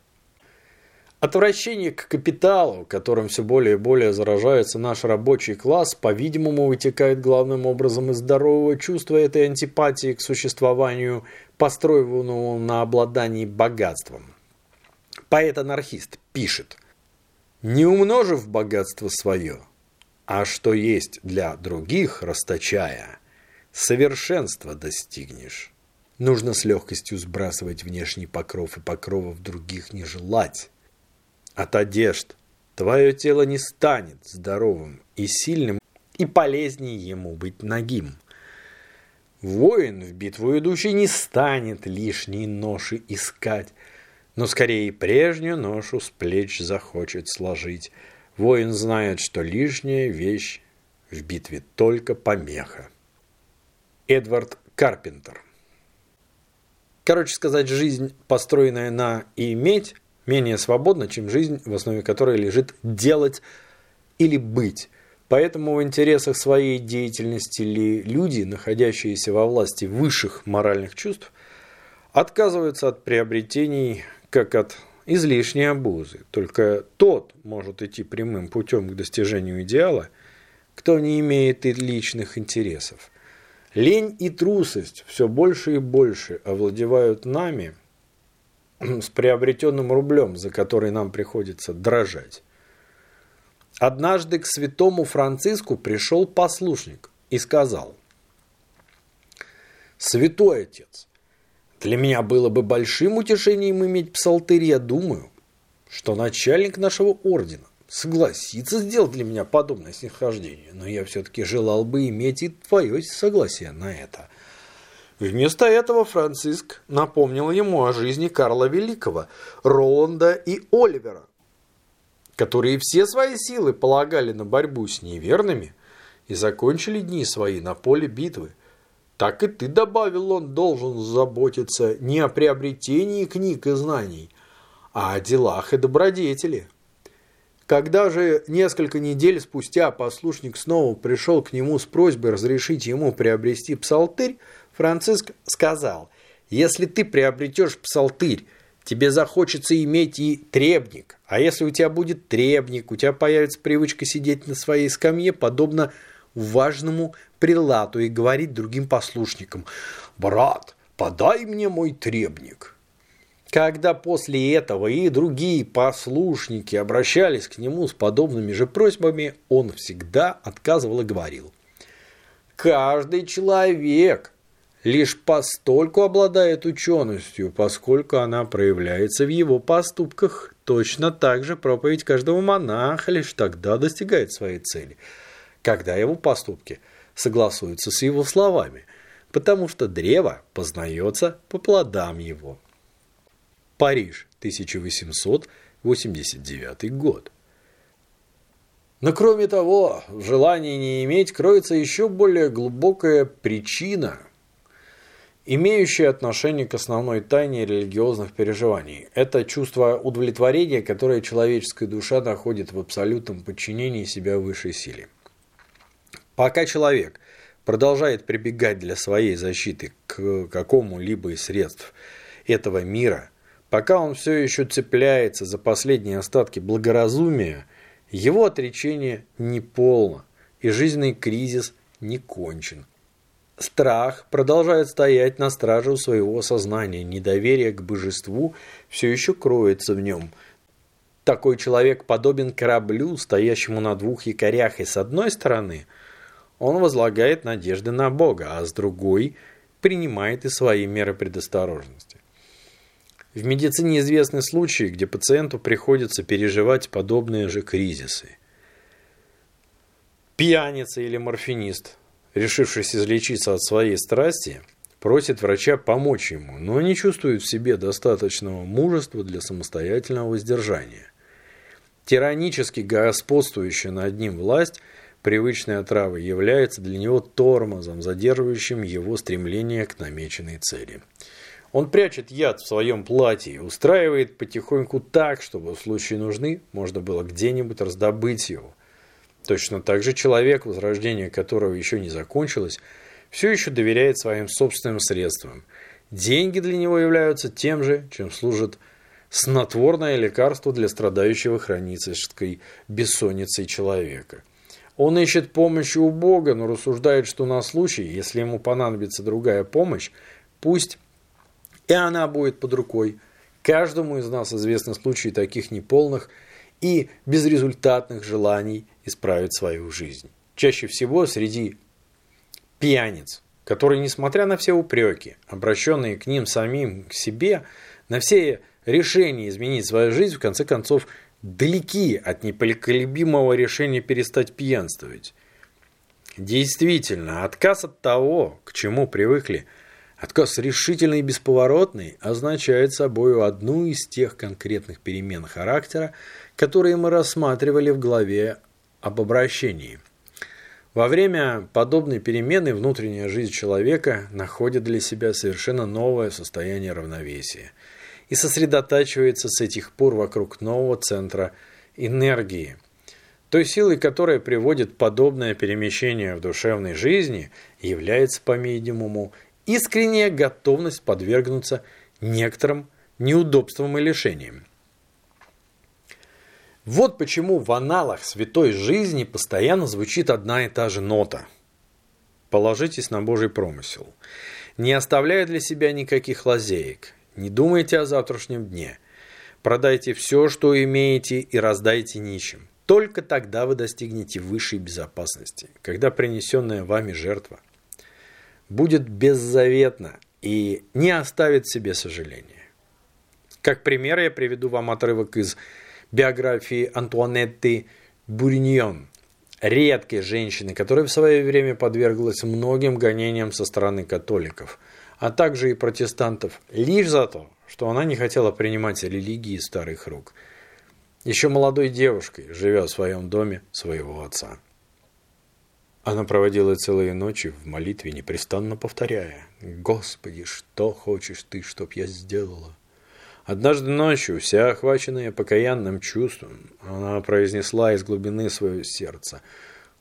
Отвращение к капиталу, которым все более и более заражается наш рабочий класс, по-видимому, вытекает главным образом из здорового чувства этой антипатии к существованию, построенному на обладании богатством. Поэт-анархист пишет «Не умножив богатство свое, а что есть для других, расточая, совершенство достигнешь». Нужно с легкостью сбрасывать внешний покров и покровов других не желать от одежд. Твое тело не станет здоровым и сильным, и полезнее ему быть нагим. Воин в битву идущий не станет лишние ноши искать, но скорее прежнюю ношу с плеч захочет сложить. Воин знает, что лишняя вещь в битве только помеха. Эдвард Карпентер Короче сказать, жизнь, построенная на иметь, менее свободна, чем жизнь, в основе которой лежит делать или быть. Поэтому в интересах своей деятельности ли люди, находящиеся во власти высших моральных чувств, отказываются от приобретений, как от излишней обузы. Только тот может идти прямым путем к достижению идеала, кто не имеет и личных интересов. Лень и трусость все больше и больше овладевают нами – с приобретенным рублем, за который нам приходится дрожать. Однажды к святому Франциску пришел послушник и сказал, «Святой отец, для меня было бы большим утешением иметь псалтырь, я думаю, что начальник нашего ордена согласится сделать для меня подобное снисхождение, но я все-таки желал бы иметь и твое согласие на это». Вместо этого Франциск напомнил ему о жизни Карла Великого, Роланда и Оливера, которые все свои силы полагали на борьбу с неверными и закончили дни свои на поле битвы. Так и ты, добавил он, должен заботиться не о приобретении книг и знаний, а о делах и добродетели. Когда же несколько недель спустя послушник снова пришел к нему с просьбой разрешить ему приобрести псалтырь, Франциск сказал, если ты приобретешь псалтырь, тебе захочется иметь и требник. А если у тебя будет требник, у тебя появится привычка сидеть на своей скамье, подобно важному прилату, и говорить другим послушникам, «Брат, подай мне мой требник». Когда после этого и другие послушники обращались к нему с подобными же просьбами, он всегда отказывал и говорил, «Каждый человек лишь постольку обладает ученостью, поскольку она проявляется в его поступках. Точно так же проповедь каждого монаха лишь тогда достигает своей цели, когда его поступки согласуются с его словами, потому что древо познается по плодам его. Париж, 1889 год. Но кроме того, в не иметь кроется еще более глубокая причина, имеющая отношение к основной тайне религиозных переживаний. Это чувство удовлетворения, которое человеческая душа находит в абсолютном подчинении себя высшей силе. Пока человек продолжает прибегать для своей защиты к какому-либо из средств этого мира, пока он все еще цепляется за последние остатки благоразумия, его отречение не полно, и жизненный кризис не кончен. Страх продолжает стоять на страже у своего сознания, недоверие к божеству все еще кроется в нем. Такой человек подобен кораблю, стоящему на двух якорях, и с одной стороны он возлагает надежды на Бога, а с другой принимает и свои меры предосторожности. В медицине известны случаи, где пациенту приходится переживать подобные же кризисы. Пьяница или морфинист, решившись излечиться от своей страсти, просит врача помочь ему, но не чувствует в себе достаточного мужества для самостоятельного воздержания. Тиранически господствующая над ним власть привычной отравы является для него тормозом, задерживающим его стремление к намеченной цели – он прячет яд в своем платье и устраивает потихоньку так, чтобы в случае нужны можно было где-нибудь раздобыть его. Точно так же человек, возрождение которого еще не закончилось, все еще доверяет своим собственным средствам. Деньги для него являются тем же, чем служит снотворное лекарство для страдающего хронической бессонницей человека. Он ищет помощи у Бога, но рассуждает, что на случай, если ему понадобится другая помощь, пусть и она будет под рукой. Каждому из нас известны случаи таких неполных и безрезультатных желаний исправить свою жизнь. Чаще всего среди пьяниц, которые, несмотря на все упреки, обращенные к ним самим к себе, на все решения изменить свою жизнь, в конце концов, далеки от непоколебимого решения перестать пьянствовать. Действительно, отказ от того, к чему привыкли – Отказ решительный и бесповоротный означает собой одну из тех конкретных перемен характера, которые мы рассматривали в главе об обращении. Во время подобной перемены внутренняя жизнь человека находит для себя совершенно новое состояние равновесия и сосредотачивается с этих пор вокруг нового центра энергии. Той силой, которая приводит подобное перемещение в душевной жизни, является, по-видимому, искренняя готовность подвергнуться некоторым неудобствам и лишениям. Вот почему в аналах святой жизни постоянно звучит одна и та же нота. Положитесь на Божий промысел. Не оставляя для себя никаких лазеек. Не думайте о завтрашнем дне. Продайте все, что имеете, и раздайте нищим. Только тогда вы достигнете высшей безопасности, когда принесенная вами жертва – будет беззаветно и не оставит себе сожаления. Как пример я приведу вам отрывок из биографии Антуанетты Буриньон, редкой женщины, которая в свое время подверглась многим гонениям со стороны католиков, а также и протестантов, лишь за то, что она не хотела принимать религии старых рук. Еще молодой девушкой, живя в своем доме своего отца. Она проводила целые ночи в молитве, непрестанно повторяя «Господи, что хочешь ты, чтоб я сделала?» Однажды ночью, вся охваченная покаянным чувством, она произнесла из глубины своего сердца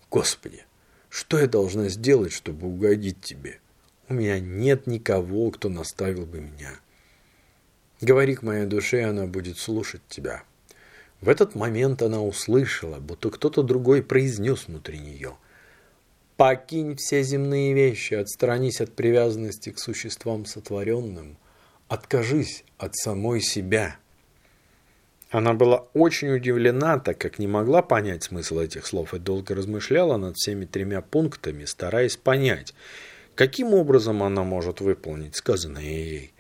«Господи, что я должна сделать, чтобы угодить Тебе? У меня нет никого, кто наставил бы меня. Говори к моей душе, она будет слушать Тебя». В этот момент она услышала, будто кто-то другой произнес внутри нее – Покинь все земные вещи, отстранись от привязанности к существам сотворенным, откажись от самой себя. Она была очень удивлена, так как не могла понять смысл этих слов и долго размышляла над всеми тремя пунктами, стараясь понять, каким образом она может выполнить сказанное ей.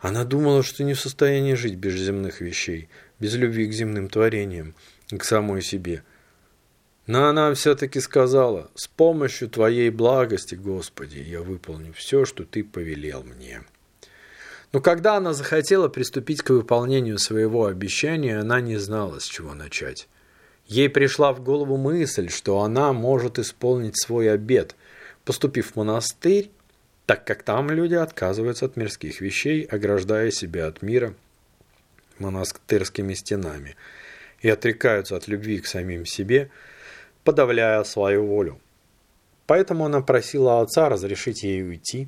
Она думала, что не в состоянии жить без земных вещей, без любви к земным творениям, к самой себе – но она все-таки сказала, с помощью Твоей благости, Господи, я выполню все, что Ты повелел мне. Но когда она захотела приступить к выполнению своего обещания, она не знала, с чего начать. Ей пришла в голову мысль, что она может исполнить свой обет, поступив в монастырь, так как там люди отказываются от мирских вещей, ограждая себя от мира монастырскими стенами и отрекаются от любви к самим себе, подавляя свою волю. Поэтому она просила отца разрешить ей уйти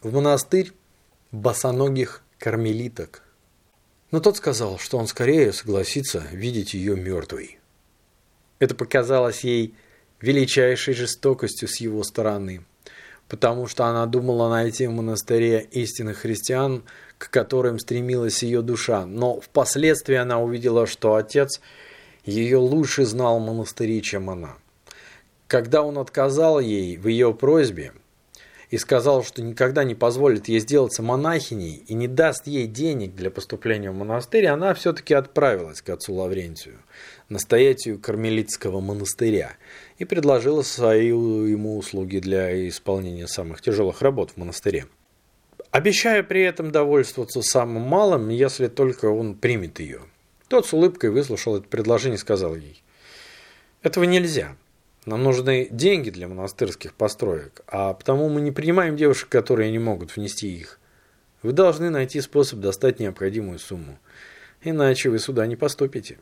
в монастырь босоногих кармелиток. Но тот сказал, что он скорее согласится видеть ее мертвой. Это показалось ей величайшей жестокостью с его стороны, потому что она думала найти в монастыре истинных христиан, к которым стремилась ее душа, но впоследствии она увидела, что отец ее лучше знал монастыри, чем она. Когда он отказал ей в ее просьбе и сказал, что никогда не позволит ей сделаться монахиней и не даст ей денег для поступления в монастырь, она все-таки отправилась к отцу Лаврентию, настоятелю кармелитского монастыря, и предложила свои ему услуги для исполнения самых тяжелых работ в монастыре. Обещая при этом довольствоваться самым малым, если только он примет ее. Тот с улыбкой выслушал это предложение и сказал ей, «Этого нельзя. Нам нужны деньги для монастырских построек, а потому мы не принимаем девушек, которые не могут внести их. Вы должны найти способ достать необходимую сумму, иначе вы сюда не поступите.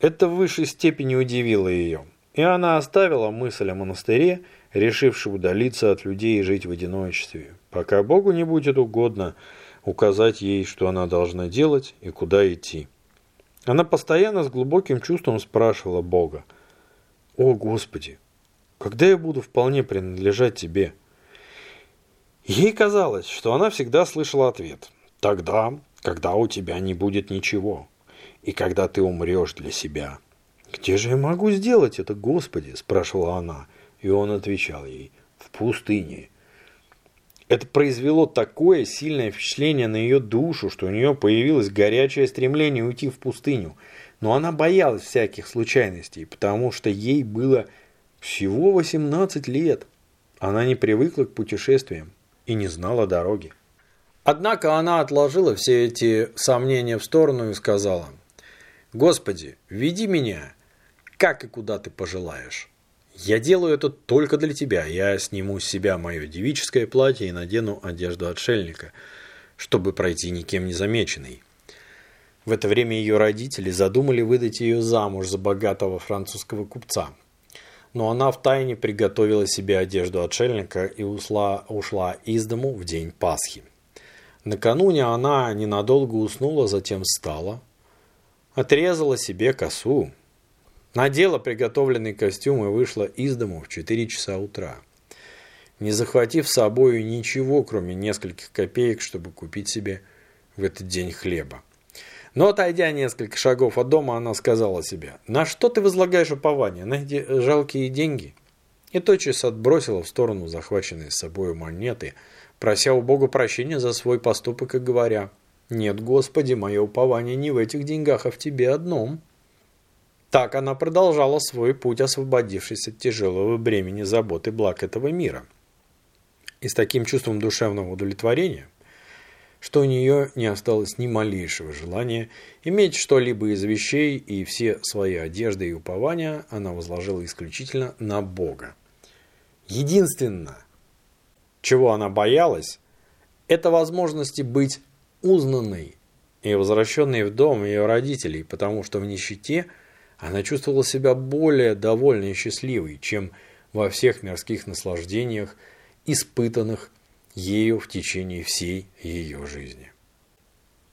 Это в высшей степени удивило ее, и она оставила мысль о монастыре, решившей удалиться от людей и жить в одиночестве, пока Богу не будет угодно указать ей, что она должна делать и куда идти. Она постоянно с глубоким чувством спрашивала Бога – «О, Господи, когда я буду вполне принадлежать Тебе?» Ей казалось, что она всегда слышала ответ. «Тогда, когда у тебя не будет ничего, и когда ты умрешь для себя». «Где же я могу сделать это, Господи?» – спрашивала она, и он отвечал ей «В пустыне». Это произвело такое сильное впечатление на ее душу, что у нее появилось горячее стремление уйти в пустыню – но она боялась всяких случайностей, потому что ей было всего 18 лет. Она не привыкла к путешествиям и не знала дороги. Однако она отложила все эти сомнения в сторону и сказала, «Господи, веди меня, как и куда ты пожелаешь. Я делаю это только для тебя. Я сниму с себя мое девическое платье и надену одежду отшельника, чтобы пройти никем не замеченный. В это время ее родители задумали выдать ее замуж за богатого французского купца. Но она втайне приготовила себе одежду отшельника и ушла, ушла из дому в день Пасхи. Накануне она ненадолго уснула, затем встала, отрезала себе косу, надела приготовленный костюм и вышла из дому в 4 часа утра, не захватив с собой ничего, кроме нескольких копеек, чтобы купить себе в этот день хлеба. Но отойдя несколько шагов от дома, она сказала себе, «На что ты возлагаешь упование? На эти жалкие деньги?» И тотчас отбросила в сторону захваченные с собой монеты, прося у Бога прощения за свой поступок и говоря, «Нет, Господи, мое упование не в этих деньгах, а в Тебе одном». Так она продолжала свой путь, освободившись от тяжелого бремени забот и благ этого мира. И с таким чувством душевного удовлетворения – что у нее не осталось ни малейшего желания иметь что-либо из вещей, и все свои одежды и упования она возложила исключительно на Бога. Единственное, чего она боялась, это возможности быть узнанной и возвращенной в дом ее родителей, потому что в нищете она чувствовала себя более довольной и счастливой, чем во всех мирских наслаждениях, испытанных ею в течение всей ее жизни.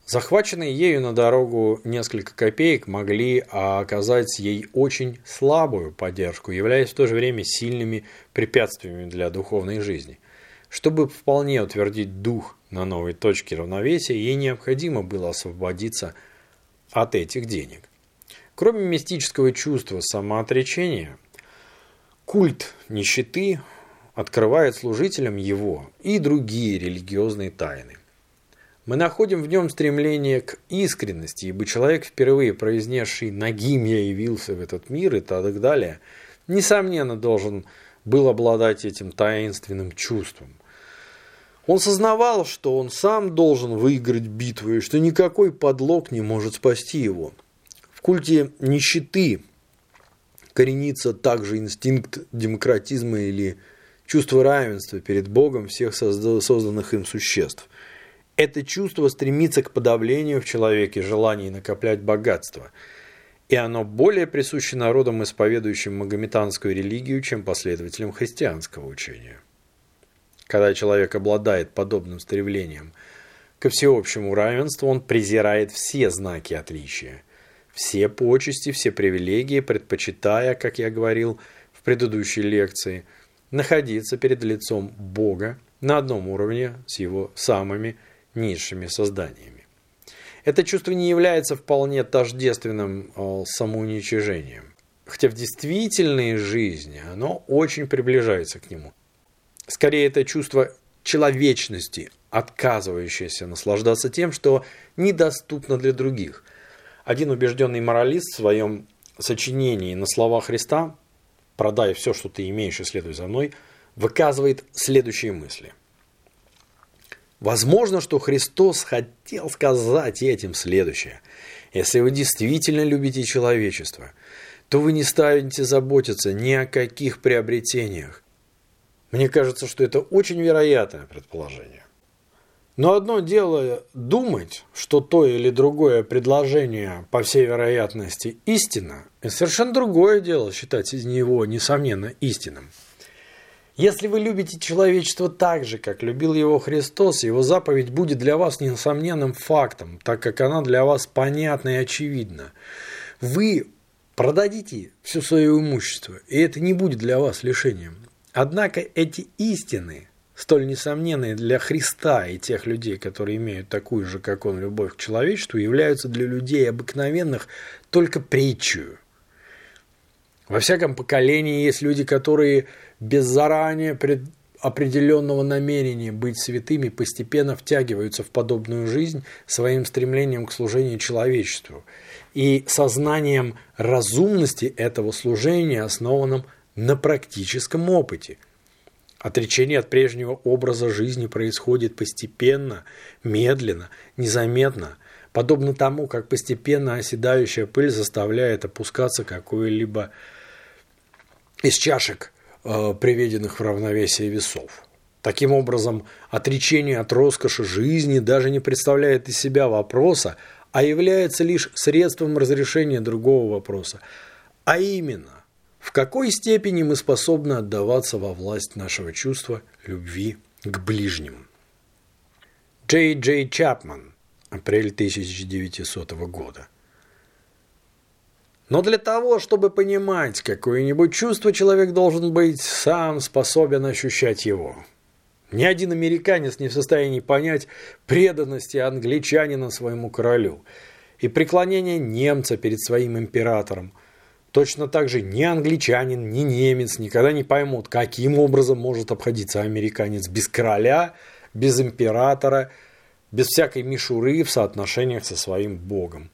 Захваченные ею на дорогу несколько копеек могли оказать ей очень слабую поддержку, являясь в то же время сильными препятствиями для духовной жизни. Чтобы вполне утвердить дух на новой точке равновесия, ей необходимо было освободиться от этих денег. Кроме мистического чувства самоотречения, культ нищеты открывает служителям его и другие религиозные тайны. Мы находим в нем стремление к искренности, ибо человек, впервые произнесший «нагим я явился в этот мир» и так далее, несомненно должен был обладать этим таинственным чувством. Он сознавал, что он сам должен выиграть битву и что никакой подлог не может спасти его. В культе нищеты коренится также инстинкт демократизма или чувство равенства перед Богом всех созданных им существ. Это чувство стремится к подавлению в человеке желаний накоплять богатство, и оно более присуще народам, исповедующим магометанскую религию, чем последователям христианского учения. Когда человек обладает подобным стремлением ко всеобщему равенству, он презирает все знаки отличия, все почести, все привилегии, предпочитая, как я говорил в предыдущей лекции, находиться перед лицом Бога на одном уровне с его самыми низшими созданиями. Это чувство не является вполне тождественным э, самоуничижением, хотя в действительной жизни оно очень приближается к нему. Скорее, это чувство человечности, отказывающееся наслаждаться тем, что недоступно для других. Один убежденный моралист в своем сочинении на слова Христа «Продай все, что ты имеешь, и следуй за мной», выказывает следующие мысли – Возможно, что Христос хотел сказать этим следующее. Если вы действительно любите человечество, то вы не станете заботиться ни о каких приобретениях. Мне кажется, что это очень вероятное предположение. Но одно дело думать, что то или другое предложение, по всей вероятности, истина, и совершенно другое дело считать из него, несомненно, истинным. Если вы любите человечество так же, как любил его Христос, его заповедь будет для вас несомненным фактом, так как она для вас понятна и очевидна. Вы продадите все свое имущество, и это не будет для вас лишением. Однако эти истины, столь несомненные для Христа и тех людей, которые имеют такую же, как он, любовь к человечеству, являются для людей обыкновенных только притчью. Во всяком поколении есть люди, которые без заранее определенного намерения быть святыми постепенно втягиваются в подобную жизнь своим стремлением к служению человечеству и сознанием разумности этого служения, основанном на практическом опыте. Отречение от прежнего образа жизни происходит постепенно, медленно, незаметно, подобно тому, как постепенно оседающая пыль заставляет опускаться какое-либо из чашек Э, приведенных в равновесие весов. Таким образом, отречение от роскоши жизни даже не представляет из себя вопроса, а является лишь средством разрешения другого вопроса, а именно, в какой степени мы способны отдаваться во власть нашего чувства любви к ближним. Джей Джей Чапман, апрель 1900 года. Но для того, чтобы понимать какое-нибудь чувство, человек должен быть сам способен ощущать его. Ни один американец не в состоянии понять преданности англичанина своему королю и преклонение немца перед своим императором. Точно так же ни англичанин, ни немец никогда не поймут, каким образом может обходиться американец без короля, без императора, без всякой мишуры в соотношениях со своим богом.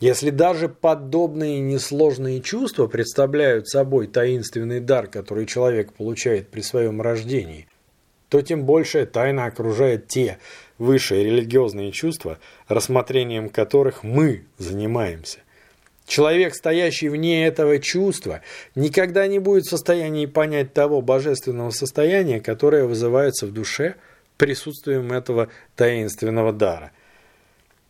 Если даже подобные несложные чувства представляют собой таинственный дар, который человек получает при своем рождении, то тем большая тайна окружает те высшие религиозные чувства, рассмотрением которых мы занимаемся. Человек, стоящий вне этого чувства, никогда не будет в состоянии понять того божественного состояния, которое вызывается в душе присутствием этого таинственного дара.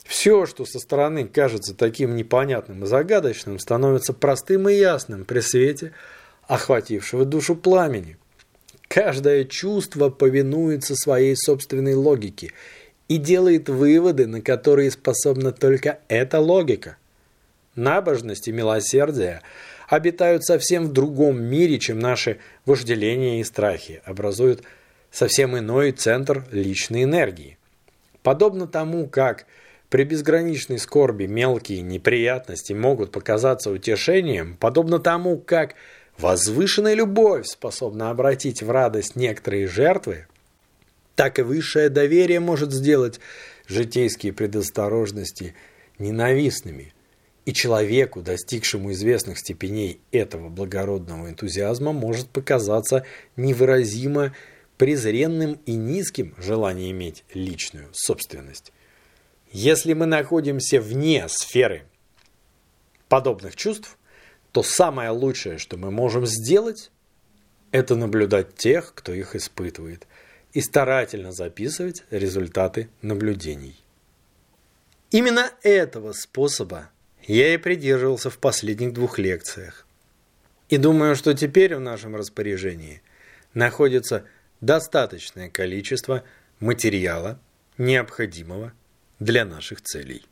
Все, что со стороны кажется таким непонятным и загадочным, становится простым и ясным при свете охватившего душу пламени. Каждое чувство повинуется своей собственной логике и делает выводы, на которые способна только эта логика. Набожность и милосердие обитают совсем в другом мире, чем наши вожделения и страхи, образуют совсем иной центр личной энергии. Подобно тому, как при безграничной скорби мелкие неприятности могут показаться утешением, подобно тому, как возвышенная любовь способна обратить в радость некоторые жертвы, так и высшее доверие может сделать житейские предосторожности ненавистными. И человеку, достигшему известных степеней этого благородного энтузиазма, может показаться невыразимо презренным и низким желание иметь личную собственность. Если мы находимся вне сферы подобных чувств, то самое лучшее, что мы можем сделать, это наблюдать тех, кто их испытывает, и старательно записывать результаты наблюдений. Именно этого способа я и придерживался в последних двух лекциях. И думаю, что теперь в нашем распоряжении находится достаточное количество материала, необходимого для наших целей.